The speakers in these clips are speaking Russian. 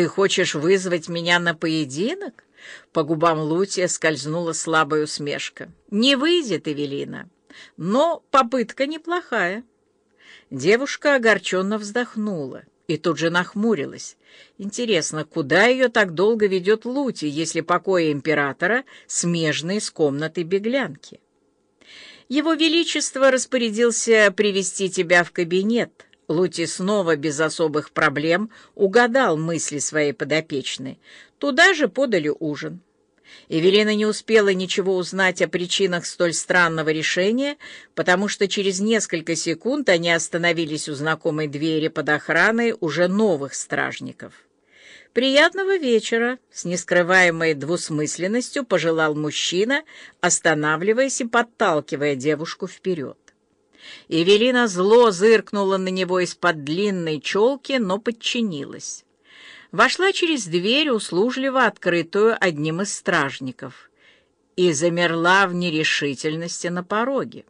Ты хочешь вызвать меня на поединок?» По губам Лутия скользнула слабая усмешка. «Не выйдет, Эвелина, но попытка неплохая». Девушка огорченно вздохнула и тут же нахмурилась. Интересно, куда ее так долго ведет Лути, если покои императора смежные с комнатой беглянки? Его Величество распорядился привести тебя в кабинет. Лути снова без особых проблем угадал мысли своей подопечной. Туда же подали ужин. Эвелина не успела ничего узнать о причинах столь странного решения, потому что через несколько секунд они остановились у знакомой двери под охраной уже новых стражников. «Приятного вечера!» — с нескрываемой двусмысленностью пожелал мужчина, останавливаясь и подталкивая девушку вперед. Эвелина зло зыркнула на него из-под длинной челки, но подчинилась вошла через дверь, услужливо открытую одним из стражников, и замерла в нерешительности на пороге.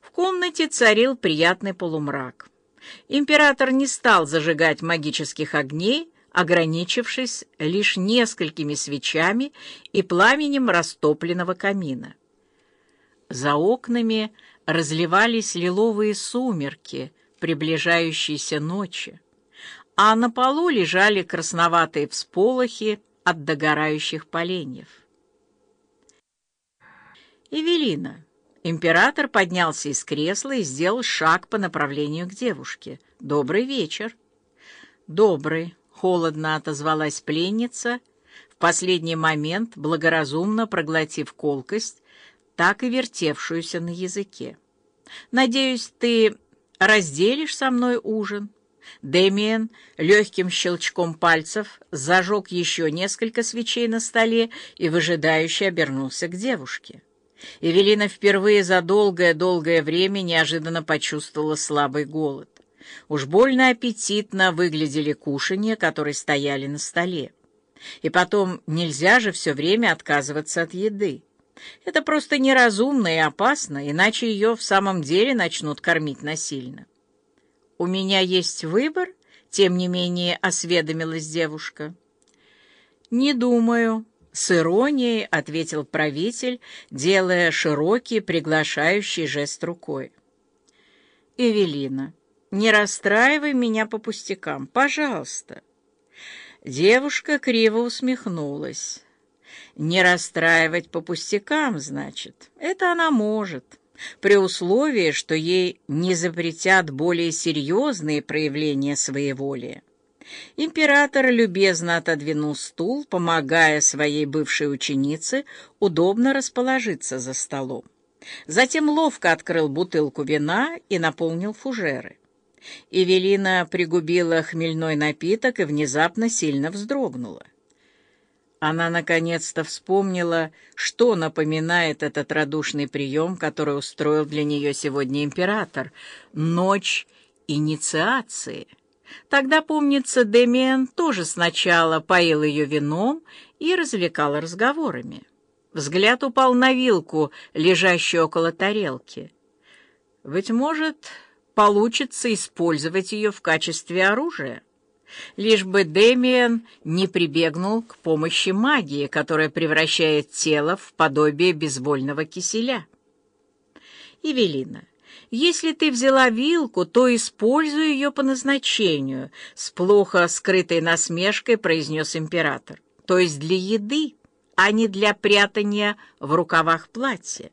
В комнате царил приятный полумрак. Император не стал зажигать магических огней, ограничившись лишь несколькими свечами и пламенем растопленного камина. За окнами разливались лиловые сумерки приближающейся ночи а на полу лежали красноватые всполохи от догорающих поленьев. «Эвелина!» Император поднялся из кресла и сделал шаг по направлению к девушке. «Добрый вечер!» «Добрый!» — холодно отозвалась пленница, в последний момент благоразумно проглотив колкость, так и вертевшуюся на языке. «Надеюсь, ты разделишь со мной ужин?» Дэмиен легким щелчком пальцев зажег еще несколько свечей на столе и выжидающе обернулся к девушке. Эвелина впервые за долгое-долгое время неожиданно почувствовала слабый голод. Уж больно аппетитно выглядели кушанья, которые стояли на столе. И потом, нельзя же все время отказываться от еды. Это просто неразумно и опасно, иначе ее в самом деле начнут кормить насильно. «У меня есть выбор?» — тем не менее осведомилась девушка. «Не думаю», — с иронией ответил правитель, делая широкий приглашающий жест рукой. «Эвелина, не расстраивай меня по пустякам, пожалуйста». Девушка криво усмехнулась. «Не расстраивать по пустякам, значит, это она может» при условии, что ей не запретят более серьезные проявления своеволия. Император любезно отодвинул стул, помогая своей бывшей ученице удобно расположиться за столом. Затем ловко открыл бутылку вина и наполнил фужеры. Эвелина пригубила хмельной напиток и внезапно сильно вздрогнула. Она наконец-то вспомнила, что напоминает этот радушный прием, который устроил для нее сегодня император — ночь инициации. Тогда, помнится, Демиан тоже сначала поил ее вином и развлекал разговорами. Взгляд упал на вилку, лежащую около тарелки. Быть может, получится использовать ее в качестве оружия лишь бы Демиан не прибегнул к помощи магии, которая превращает тело в подобие безвольного киселя. Евелина, если ты взяла вилку, то используй ее по назначению, с плохо скрытой насмешкой произнес император, то есть для еды, а не для прятания в рукавах платья.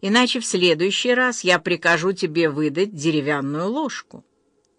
Иначе в следующий раз я прикажу тебе выдать деревянную ложку.